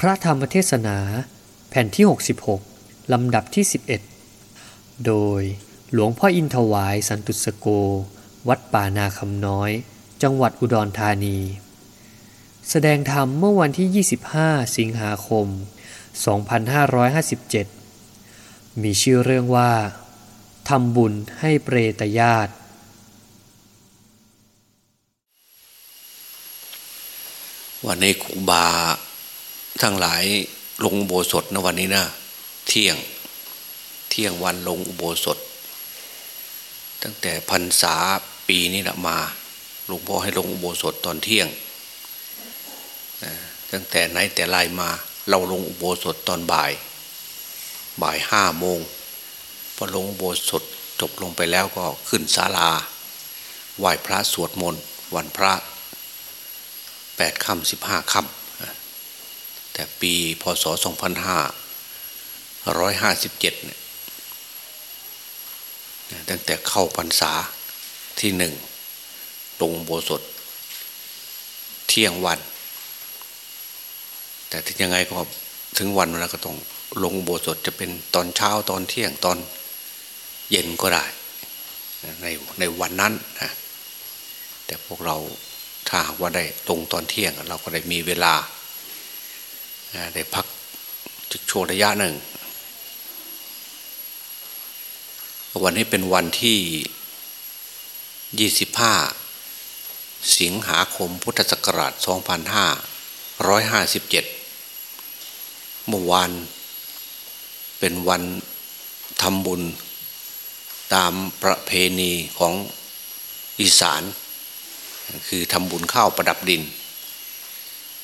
พระธรรมเทศนาแผ่นที่ 66 ลำดับที่ 11 โดยหลวงพ่ออินทวายสันตุสโก วัดป่านาคำน้อย จังหวัดอุดรธานี แสดงธรรมเมื่อวันที่ 25 สิงหาคม 2557 มีชื่อเรื่องว่าทำบุญให้เปรตญาติวันนี้ครูบา ทั้งหลายลงอุโบสถนะวันนี้นะเที่ยงเที่ยงวันลงอุโบสถ ตั้งแต่พรรษาปีนี้แหละมาหลวงพ่อให้ลงอุโบสถตอนเที่ยงตั้งแต่ไหนแต่ไรมา เราลงอุโบสถตอนบ่าย บ่ายห้าโมงพอลงอุโบสถจบลงไปแล้วก็ขึ้นศาลาไหว้พระสวดมนต์วันพระแปดค่ำสิบห้าค่ำ แต่ปีพศสองพันห้าร้อยห้าสิบเนี่ยตั้งแต่เข้าพรรษาที่หนึ่งลงโบสถเที่ยงวัน แต่ถึงยังไงก็ถึงวันแล้วก็ต้องลงโบสถจะเป็นตอนเช้าตอนเที่ยงตอนเย็นก็ได้ ในในวันนั้นนะแต่พวกเราถ้าหากว่าได้ตรงตอนเที่ยงเราก็ได้มีเวลา ได้พักจุดโชระยะหนึ่ง วันนี้เป็นวันที่ 25 สิงหาคมพุทธศักราช 2557 เมื่อวานเป็นวันทำบุญตามประเพณีของอีสาน คือทำบุญข้าวประดับดิน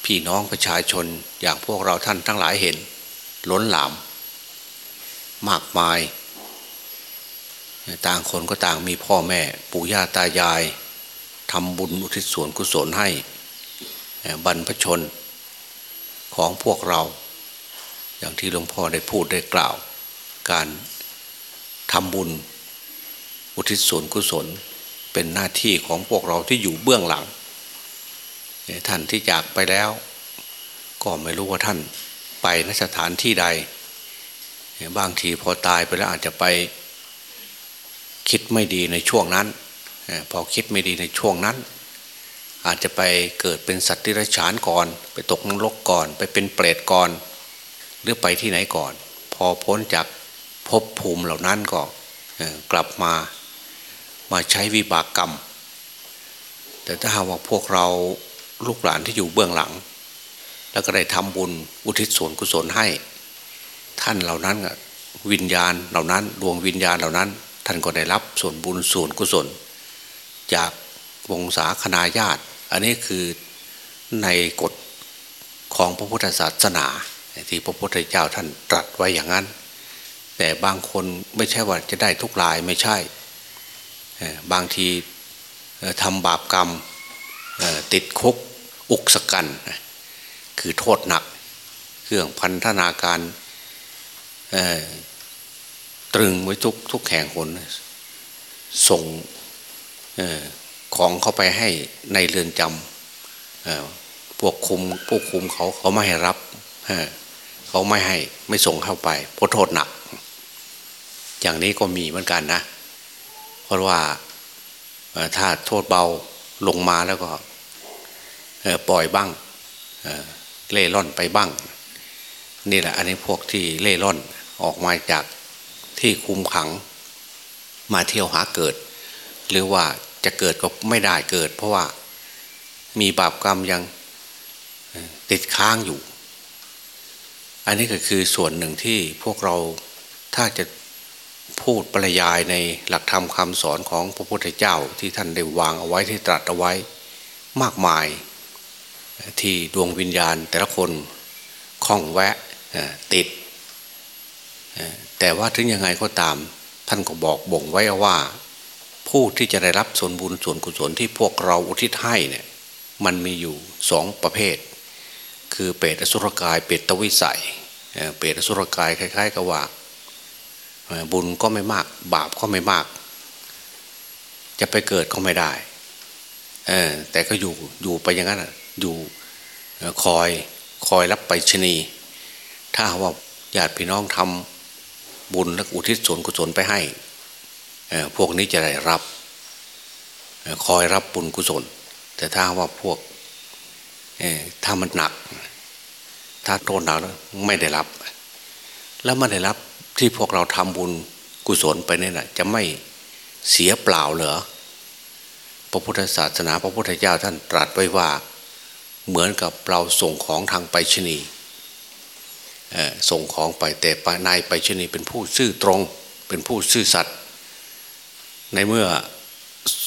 พี่น้องประชาชนอย่างพวกเราท่านทั้งหลายเห็น ล้นหลาม มากมาย ต่างคนก็ต่างมีพ่อแม่ ปู่ย่าตายายทำบุญอุทิศส่วนกุศลให้บรรพชนของพวกเรา อย่างที่หลวงพ่อได้พูดได้กล่าว การทำบุญอุทิศส่วนกุศล เป็นหน้าที่ของพวกเราที่อยู่เบื้องหลัง ท่านที่จากไปแล้ว ก็ไม่รู้ว่าท่านไปนสถานที่ใด บางทีพอตายไปแล้วอาจจะไปคิดไม่ดีในช่วงนั้น พอคิดไม่ดีในช่วงนั้น อาจจะไปเกิดเป็นสัตว์ที่ไรฉานก่อน ไปตกนรกก่อน ไปเป็นเปรตก่อน หรือไปที่ไหนก่อน พอพ้นจากภพภูมิเหล่านั้นก็กลับมามาใช้วิบากกรรม แต่ถ้าหากว่าพวกเรา ลูกหลานที่อยู่เบื้องหลัง แล้วก็ได้ทำบุญอุทิศส่วนกุศลให้ ท่านเหล่านั้นวิญญาณเหล่านั้นดวงวิญญาณเหล่านั้น ท่านก็ได้รับส่วนบุญส่วนกุศล จากวงศาคณาญาติ อันนี้คือในกฎของพระพุทธศาสนา ที่พระพุทธเจ้าท่านตรัสไว้อย่างนั้น แต่บางคนไม่ใช่ว่าจะได้ทุกรายไม่ใช่ บางทีทำบาปกรรมติดคุก อุกสกันคือโทษหนัก เครื่องพันธนาการตรึงไว้ทุกทุกแห่งหนส่งของเข้าไปให้ในเรือนจำพวกคุมพวกคุมเขาเขาไม่ให้รับเขาไม่ให้ไม่ส่งเข้าไปเพราะโทษหนัก อย่างนี้ก็มีเหมือนกันนะ เพราะว่าถ้าโทษเบาลงมาแล้วก็ ปล่อยบ้างเล่ร่อนไปบ้าง นี่แหละ อันนี้พวกที่เล่ร่อนออกมาจากที่คุมขังมาเที่ยวหาเกิด หรือว่าจะเกิดก็ไม่ได้เกิด เพราะว่ามีบาปกรรมยังติดค้างอยู่ อันนี้ก็คือส่วนหนึ่งที่พวกเราถ้าจะพูดปรยายในหลักธรรมคำสอนของพระพุทธเจ้าที่ท่านได้วางเอาไว้ที่ตรัสเอาไว้มากมาย ที่ดวงวิญญาณแต่ละคนคล้องแวะติด แต่ว่าถึงยังไงก็ตามท่านก็บอกบ่งไว้ว่า ผู้ที่จะได้รับส่วนบุญส่วนกุศลที่พวกเราอุทิศให้เนี่ยมันมีอยู่สองประเภท คือเปรตสุรกาย เปรตวิสัยเปรตสุรกายคล้าย ๆกับว่าบุญก็ไม่มากบาปก็ไม่มาก จะไปเกิดก็ไม่ได้แต่ก็อยู่อยู่ไปอย่างนั้น อยู่คอยคอยรับไปชนีถ้าว่าญาติพี่น้องทำบุญและอุทิศส่วนกุศลไปให้พวกนี้จะได้รับคอยรับบุญกุศล แต่ถ้าว่าพวกถ้ามันหนัก ถ้าโทษหนักไม่ได้รับ แล้วไม่ได้รับที่พวกเราทำบุญกุศลไปนี่แหละจะไม่เสียเปล่าเหรอพระพุทธศาสนาพระพุทธเจ้าท่านตรัสไว้ว่า เหมือนกับเราส่งของทางไปชนีส่งของไปแต่นายไปชนีเป็นผู้ซื่อตรง เป็นผู้ซื่อสัตย์ในเมื่อ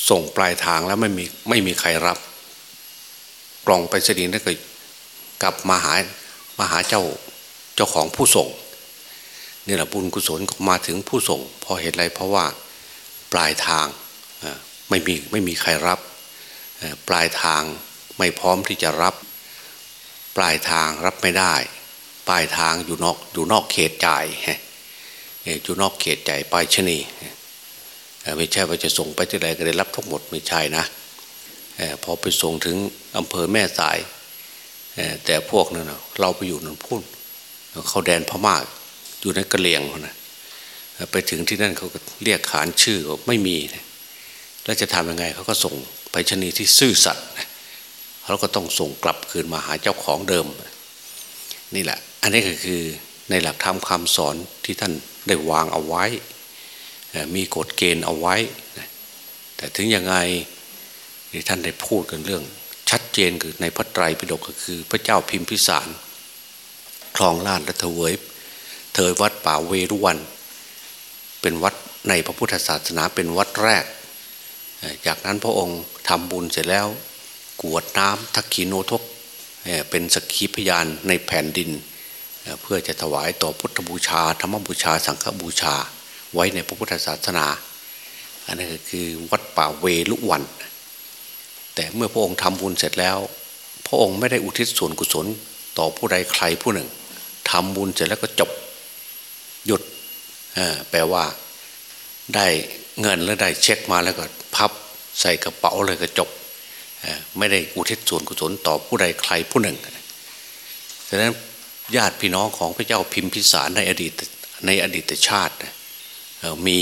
ส่งปลายทางแล้วไม่มีไม่มีใครรับ กล่องไปชนีนั่นก็กลับมาหามาหาเจ้าเจ้าของผู้ส่งนี่แหละบุญกุศลมาถึงผู้ส่งพอเหตุไรเพราะว่าปลายทางไม่มีไม่มีใครรับปลายทาง ไม่พร้อมที่จะรับ ปลายทางรับไม่ได้ ปลายทางอยู่นอกอยู่นอกเขตจ่ายอยู่นอกเขตจ่ายปลายชนีไม่ใช่ว่าจะส่งไปที่ไหนก็ได้รับทั้งหมดไม่ใช่นะพอไปส่งถึงอำเภอแม่สาย แต่พวกนั้นเราไปอยู่นั่นพูดเขาแดนพม่าอยู่ในกระเลียงนะไปถึงที่นั่นเขาก็เรียกขานชื่อไม่มี แล้วจะทำยังไงเขาก็ส่งไปชนีที่ซื่อสัตย์ เขาก็ต้องส่งกลับคืนมาหาเจ้าของเดิม นี่แหละ อันนี้ก็คือในหลักธรรมคำสอนที่ท่านได้วางเอาไว้ มีกฎเกณฑ์เอาไว้ แต่ถึงยังไงที่ท่านได้พูดกันเรื่อง ชัดเจนคือในพระไตรปิฎกก็คือพระเจ้าพิมพิสารคลองลาดและเถวยเถยวัดป่าเวรุวัน เป็นวัดในพระพุทธศาสนาเป็นวัดแรก จากนั้นพระองค์ทำบุญเสร็จแล้ว กวดน้ำทักขีโนทกเป็นสกีพยานในแผ่นดิน เพื่อจะถวายต่อพุทธบูชา ธรรมบูชา สังฆบูชาไว้ในพระพุทธศาสนา อันนี้คือวัดป่าเวลุวัน แต่เมื่อพระองค์ทำบุญเสร็จแล้ว พระองค์ไม่ได้อุทิศส่วนกุศลต่อผู้ใดใครผู้หนึ่งทำบุญเสร็จแล้วก็จบหยุดแปลว่าได้เงินแล้วได้เช็คมาแล้วก็พับใส่กระเป๋าเลยก็จบ ไม่ได้อุทิศส่วนกุศลต่อผู้ใดใครผู้หนึ่งฉะนั้นญาติพี่น้องของพระเจ้าพิมพิสารในอดีตในอดีตชาติมี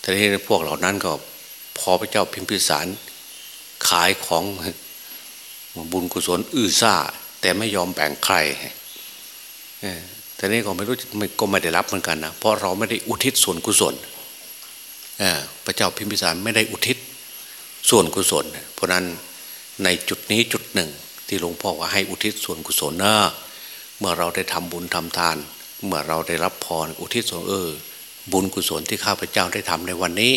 แต่ที่พวกเหล่านั้นก็พอพระเจ้าพิมพิสารขายของบุญกุศลอื้อซ่า แต่ไม่ยอมแบ่งใครแต่นี้ก็ไม่รู้ก็ไม่ได้รับเหมือนกันนะเพราะเราไม่ได้อุทิศส่วนกุศลพระเจ้าพิมพิสารไม่ได้อุทิศ ส่วนกุศล เพราะนั้นในจุดนี้จุดหนึ่ง ที่หลวงพ่อว่าให้อุทิศส่วนกุศลนะเมื่อเราได้ทำบุญทำทาน เมื่อเราได้รับพรอุทิศส่วนเออบุญกุศลที่ข้าพเจ้าได้ทำในวันนี้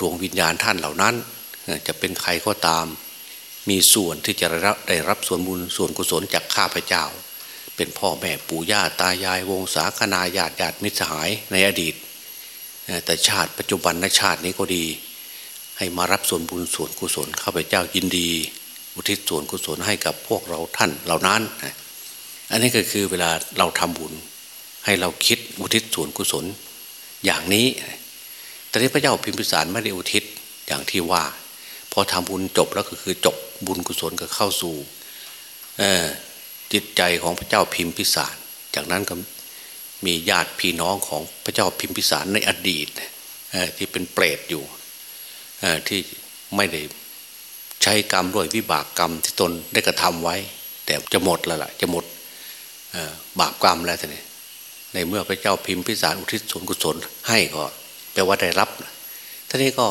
ดวงวิญญาณท่านเหล่านั้น จะเป็นใครก็ตาม มีส่วนที่จะได้รับส่วนบุญส่วนกุศลจากข้าพเจ้า เป็นพ่อแม่ปู่ย่าตายายวงศาคณาญาติญาติมิตรสหายในอดีต แต่ชาติปัจจุบันในชาตินี้ก็ดี ให้มารับส่วนบุญส่วนกุศลข้าพเจ้ายินดี อุทิศส่วนกุศลให้กับพวกเราท่านเหล่านั้น อันนี้ก็คือเวลาเราทำบุญ ให้เราคิดอุทิศส่วนกุศลอย่างนี้ แต่ที่พระเจ้าพิมพิสารไม่ได้อุทิศอย่างที่ว่า พอทำบุญจบแล้วก็คือจบบุญกุศลก็เข้าสู่จิตใจของพระเจ้าพิมพิสาร จากนั้นก็มีญาติพี่น้องของพระเจ้าพิมพิสารในอดีตที่เป็นเปรตอยู่ ที่ไม่ได้ใช้กรรมด้วยวิบากกรรมที่ตนได้กระทำไว้ แต่จะหมดแล้วล่ะจะหมดบาปกรรมแล้วท่านในเมื่อพระเจ้าพิมพิสารอุทิศส่วนกุศลให้ก็แปลว่าได้รับท่านี้ก็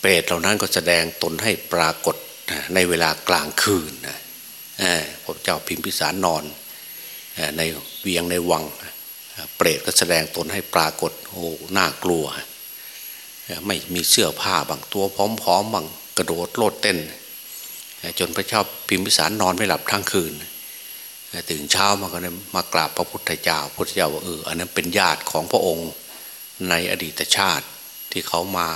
เปรตเหล่านั้นก็แสดงตนให้ปรากฏในเวลากลางคืนพระเจ้าพิมพิสารนอนในเวียงในวัง เปรตก็แสดงตนให้ปรากฏโอ้น่ากลัว ไม่มีเสื้อผ้าบางตัวพร้อมๆบางกระโดดโลดเต้น จนพระเจ้าพิมพิสารนอนไม่หลับทั้งคืนตื่นเช้ามาก็มากราบพระพุทธเจ้าพระพุทธเจ้าว่าเอออันนั้นเป็นญาติของพระองค์ในอดีตชาติที่เขามา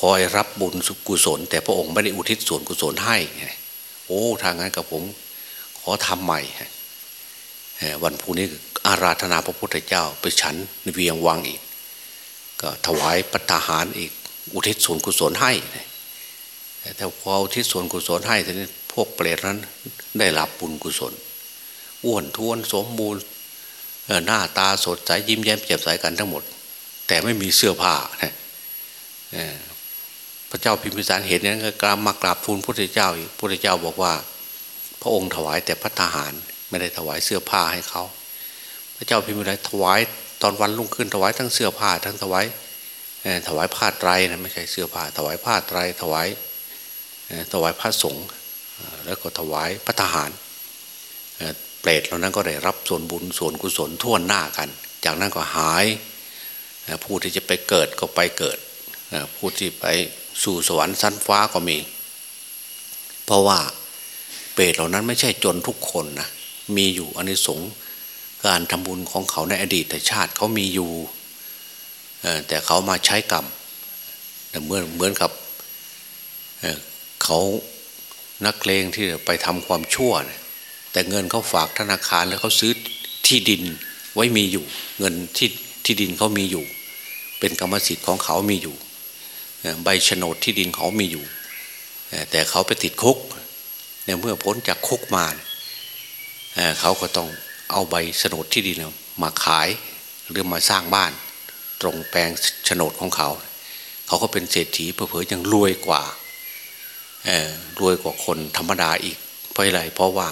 คอยรับบุญสุกุศล แต่พระองค์ไม่ได้อุทิศส่วนกุศลให้ โอ้ทางนั้นกับผมขอทำใหม่วันพรุ่งนี้อาราธนาพระพุทธเจ้าไปฉันเวียงวังอีก ก็ถวายปัตหารอีก อุทิศส่วนกุศลให้แต่พออุทิศส่วนกุศลให้ทีนี้พวกเปรตนั้นได้รับบุญกุศลอ้วนท้วนสมบูรณ์หน้าตาสดใสยิ้มแย้มแจ่มใสกันทั้งหมด แต่ไม่มีเสื้อผ้านะพระเจ้าพิมพิสารเห็นนั้นก็กราบมากราบทูลพระพุทธเจ้าพระพุทธเจ้าบอกว่า พระองค์ถวายแต่พระทหาร ไม่ได้ถวายเสื้อผ้าให้เขา พระเจ้าพิมพิสารถวาย ตอนวันรุ่งขึ้นถวายทั้งเสื้อผ้าทั้งถวายถวายผ้าไตรนะไม่ใช่เสื้อผ้าถวายผ้าไตรถวายถวายผ้าสงฆ์แล้วก็ถวายพระทหารเปรตเหล่านั้นก็ได้รับส่วนบุญส่วนกุศลทั่วหน้ากัน จากนั้นก็หายผู้ที่จะไปเกิดก็ไปเกิดผู้ที่ไปสู่สวรรค์ชั้นฟ้าก็มี เพราะว่าเปรตเหล่านั้นไม่ใช่จนทุกคนนะมีอยู่อันนี้สง การทำบุญของเขาในอดีตชาติเขามีอยู่แต่เขามาใช้กรรมเหมือนเหมือนกับเขานักเลงที่ไปทำความชั่วนะแต่เงินเขาฝากธนาคารแล้วเขาซื้อที่ดินไว้มีอยู่ เงินที่ที่ดินเขามีอยู่ เป็นกรรมสิทธิ์ของเขามีอยู่ ใบโฉนดที่ดินเขามีอยู่ แต่เขาไปติดคุกเนี่ยเมื่อพ้นจากคุกมาเขาก็ต้อง เอาใบโฉนดที่ดินมาขายหรือมาสร้างบ้าน ตรงแปลงโฉนดของเขา เขาก็เป็นเศรษฐีเผื่อๆยังรวยกว่ารวยกว่าคนธรรมดาอีก เพราะอะไรเพราะว่า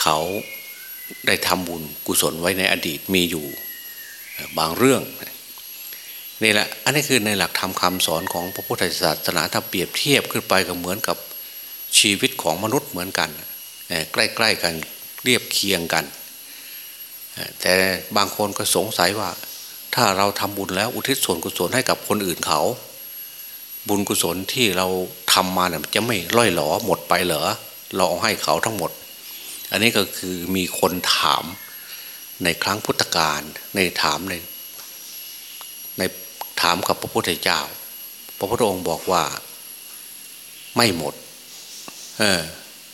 เขาได้ทำบุญกุศลไว้ในอดีตมีอยู่บางเรื่องนี่แหละอันนี้คือในหลักธรรมคาสอนของพระพุทธศาสนาถ้าเปรียบเทียบขึ้นไปก็เหมือนกับชีวิตของมนุษย์เหมือนกันใกล้ๆกัน เรียบเคียงกัน แต่บางคนก็สงสัยว่า ถ้าเราทำบุญแล้วอุทิศส่วนกุศลให้กับคนอื่นเขา บุญกุศลที่เราทำมาเนี่ยจะไม่ล่อยหลอหมดไปเหรอเราเอาให้เขาทั้งหมด อันนี้ก็คือมีคนถามในครั้งพุทธกาลในถามในในถามกับพระพุทธเจ้า พระพุทธองค์บอกว่าไม่หมด เออ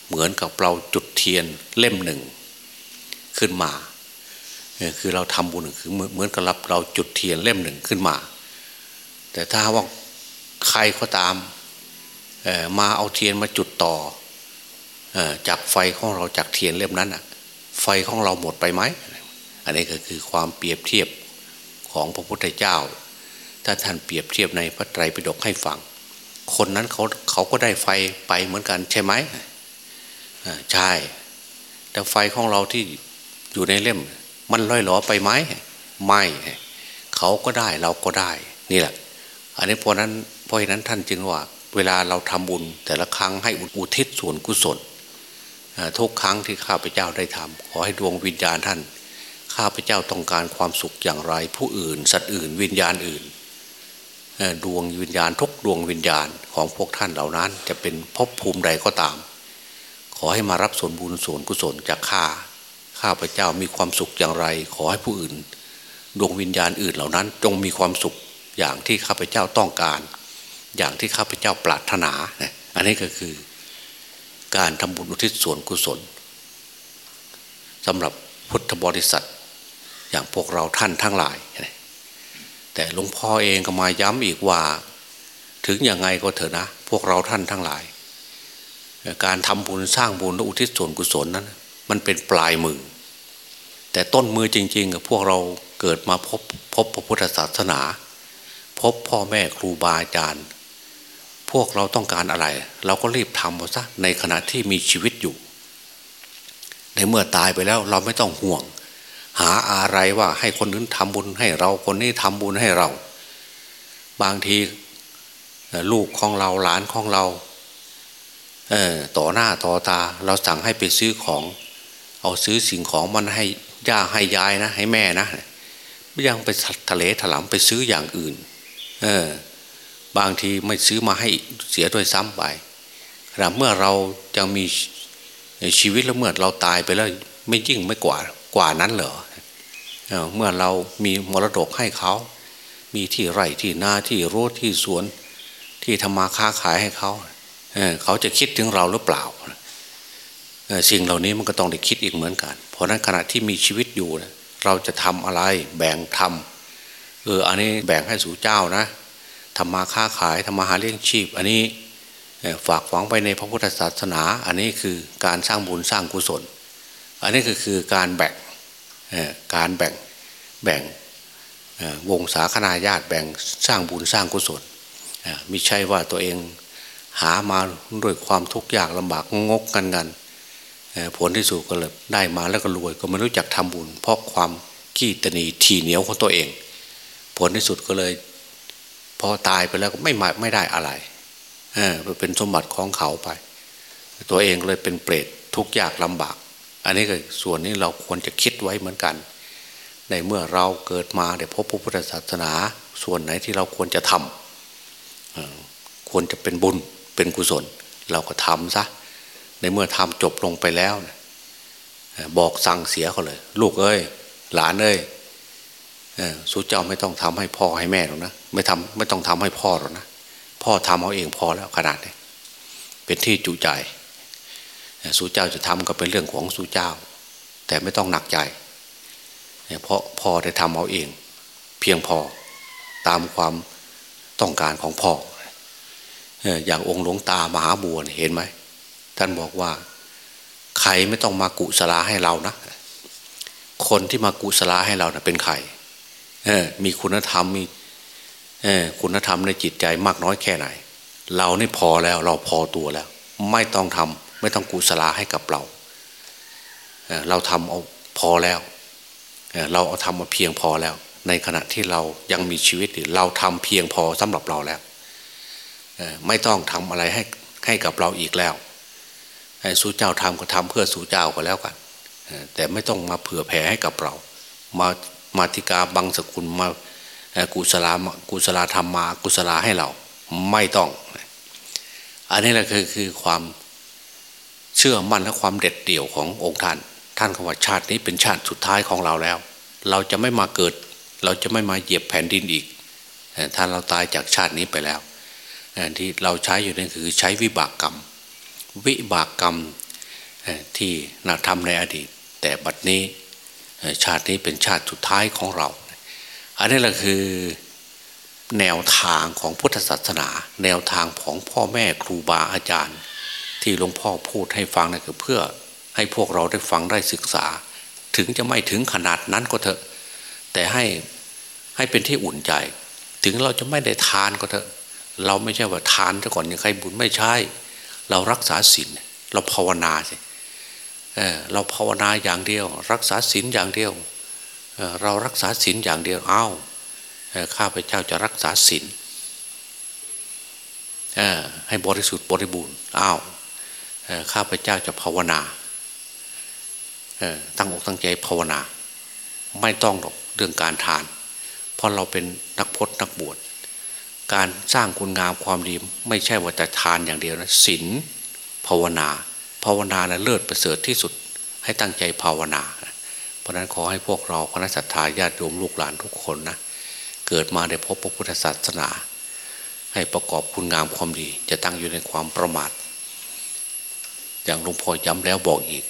เหมือนกับเราจุดเทียนเล่มหนึ่งขึ้นมาคือเราทำบุญคือเหมือนกับรับเราจุดเทียนเล่มหนึ่งขึ้นมา แต่ถ้าว่าใครก็ตามมาเอาเทียนมาจุดต่อจากไฟของเราจากเทียนเล่มนั้นอะ ไฟของเราหมดไปไหมอันนี้ก็คือความเปรียบเทียบของพระพุทธเจ้า ถ้าท่านเปรียบเทียบในพระไตรปิฎกให้ฟัง คนนั้นเขาเขาก็ได้ไฟไปเหมือนกันใช่ไหม ใช่ แต่ไฟของเราที่อยู่ในเล่ม มันล่อยหลอไปไหมไม่เขาก็ได้เราก็ได้ นี่แหละ อันนี้เพราะนั้นเพราะนั้นท่านจึงว่า เวลาเราทำบุญ แต่ละครั้งให้อุทิศส่วนกุศลทุกครั้งที่ข้าพเจ้าได้ทำขอให้ดวงวิญญาณท่าน ข้าพเจ้าต้องการความสุขอย่างไร ผู้อื่น สัตว์อื่น วิญญาณอื่นดวงวิญญาณทุกดวงวิญญาณของพวกท่านเหล่านั้น จะเป็นภพภูมิใดก็ตาม ขอให้มารับส่วนบุญส่วนกุศลจากข้าข้าพเจ้ามีความสุขอย่างไร ขอให้ผู้อื่น ดวงวิญญาณอื่นเหล่านั้น จงมีความสุขอย่างที่ข้าพเจ้าต้องการ อย่างที่ข้าพเจ้าปรารถนาอันนี้ก็คือ การทำบุญอุทิศส่วนกุศลสำหรับพุทธบริษัท อย่างพวกเราท่านทั้งหลาย แต่หลวงพ่อเองก็มาย้ำอีกว่า ถึงยังไงก็เถอะนะ พวกเราท่านทั้งหลาย การทำบุญสร้างบุญและอุทิศส่วนกุศลนั้น มันเป็นปลายมือ แต่ต้นมือจริงๆกับพวกเราเกิดมาพบพบพระพุทธศาสนา พบพ่อแม่ครูบาอาจารย์ พวกเราต้องการอะไร เราก็รีบทำซะในขณะที่มีชีวิตอยู่ ในเมื่อตายไปแล้วเราไม่ต้องห่วง หาอะไรว่าให้คนอื่นทำบุญให้เราคนนี้ทำบุญให้เรา บางทีลูกของเราหลานของเรา ต่อหน้าต่อตา เราสั่งให้ไปซื้อของ เอาซื้อสิ่งของมันให้ย่าให้ยายนะ ให้แม่นะไม่ยังไปทะเลถลำไปซื้ออย่างอื่น เออบางทีไม่ซื้อมาให้เสียด้วยซ้ำไปแต่เมื่อเราจะมีชีวิตแล้วเมื่อเราตายไปแล้วไม่ยิ่งไม่กว่ากว่านั้นเหรอเมื่อเรามีมรดกให้เขา มีที่ไร่ที่นาที่รถที่สวน ที่ทำมาค้าขายให้เขาเเขาจะคิดถึงเราหรือเปล่าสิ่งเหล่านี้มันก็ต้องได้คิดอีกเหมือนกัน เพราะนั้นขณะที่มีชีวิตอยู่เราจะทำอะไรแบ่งทำเอออันนี้แบ่งให้สู่เจ้านะทำมาค้าขายทำมาหาเลี้ยงชีพ อันนี้ฝากฝังไปในพระพุทธศาสนา อันนี้คือการสร้างบุญสร้างกุศล อันนี้ก็คือการแบ่งการแบ่งแบ่งวงสาคนาญาติแบ่งสร้างบุญสร้างกุศลไม่ใช่ว่าตัวเอง หามาด้วยความทุกข์ยากลำบากงกกันกันผลที่สุดก็เลยได้มาแล้วก็รวย ก็ไม่รู้จักทำบุญ เพราะความขี้ตนีทีเหนียวของตัวเอง ผลที่สุดก็เลย พอตายไปแล้วก็ไม่ไม่ได้อะไรเออเป็นสมบัติของเขาไป ตัวเองเลยเป็นเปรตทุกข์ยากลำบาก อันนี้ก็ส่วนนี้เราควรจะคิดไว้เหมือนกัน ในเมื่อเราเกิดมาได้พบพระพุทธศาสนา ส่วนไหนที่เราควรจะทำควรจะเป็นบุญ เป็นกุศล เราก็ทำซะในเมื่อทำจบลงไปแล้วบอกสั่งเสียเขาเลย ลูกเอ้ย หลานเอ้ยสู้เจ้าไม่ต้องทำให้พ่อให้แม่หรอกนะไม่ทำไม่ต้องทำให้พ่อหรอกนะพ่อทำเอาเองพอแล้วขนาดนี้เป็นที่จุใจสู้เจ้าจะทำก็เป็นเรื่องของสู้เจ้า แต่ไม่ต้องหนักใจเพราะพ่อได้ทำเอาเอง เพียงพอตามความต้องการของพ่อ อย่างองค์หลวงตามหาบัวเห็นไหมท่านบอกว่า ใครไม่ต้องมากุศลาให้เรานะ คนที่มากุศลาให้เรานะเป็นใครมีคุณธรรมมีคุณธรรมในจิตใจมากน้อยแค่ไหน เรานี่พอแล้วเราพอตัวแล้ว ไม่ต้องทำไม่ต้องกุศลาให้กับเราเราทำเอาพอแล้วเราเอาทำมาเพียงพอแล้ว ในขณะที่เรายังมีชีวิตอยู่เราทำเพียงพอสำหรับเราแล้ว ไม่ต้องทำอะไรให้ให้กับเราอีกแล้วให้สู้เจ้าทำก็ทำเพื่อสู้เจ้าก็แล้วกันแต่ไม่ต้องมาเผื่อแผ่ให้กับเรา มามาติกาบังสกุลมากุศลากุศลธรรมมากุศลาให้เราไม่ต้อง อันนี้แหละคือคือความเชื่อมั่นและความเด็ดเดี่ยวขององค์ท่าน ท่านคำว่าชาตินี้เป็นชาติสุดท้ายของเราแล้ว เราจะไม่มาเกิด เราจะไม่มาเหยียบแผ่นดินอีกท่านเราตายจากชาตินี้ไปแล้ว ที่เราใช้อยู่นี่นคือใช้วิบากกรรม วิบากกรรมที่นาทำในอดีต แต่บัดนี้ชาตินี้เป็นชาติสุดท้ายของเรา อันนี้แหละคือแนวทางของพุทธศาสนา แนวทางของพ่อแม่ครูบาอาจารย์ ที่หลวงพ่อพูดให้ฟังนะคือเพื่อให้พวกเราได้ฟังได้ศึกษา ถึงจะไม่ถึงขนาดนั้นก็เถอะ แต่ให้ให้เป็นที่อุ่นใจ ถึงเราจะไม่ได้ทานก็เถอะ เราไม่ใช่ว่าทานซะก่อนยังใครบุญไม่ใช่ เรารักษาศีลเราภาวนาสิเเราภาวนาอย่างเดียว รักษาศีลอย่างเดียวเเรารักษาศีลอย่างเดียวอ้าวข้าพเจ้าจะรักษาศีลให้บริสุทธิ์บริบูรณ์อ้าวข้าพเจ้าจะภาวนาตั้งอกตั้งใจภาวนา ไม่ต้องหรอกเรื่องการทาน เพราะเราเป็นนักพจนักบวช การสร้างคุณงามความดีไม่ใช่ว่าจะทานอย่างเดียวนะศีลภาวนา ภาวนานะเลิศประเสริฐที่สุดให้ตั้งใจภาวนา เพราะนั้นขอให้พวกเราคณะสัตยาญาติโยมลูกหลานทุกคนนะเกิดมาได้พบพระพุทธศาสนา ให้ประกอบคุณงามความดี จะตั้งอยู่ในความประมาท อย่างหลวงพ่อย้ำแล้วบอกอีก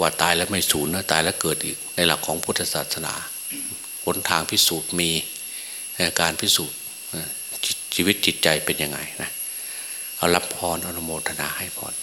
ว่าตายแล้วไม่สูญนะตายแล้วเกิดอีกในหลักของพุทธศาสนาหนทางพิสูจน์มีการพิสูจน์ ชีวิตจิตใจเป็นยังไงนะเอารับพรอนุโมทนาให้พร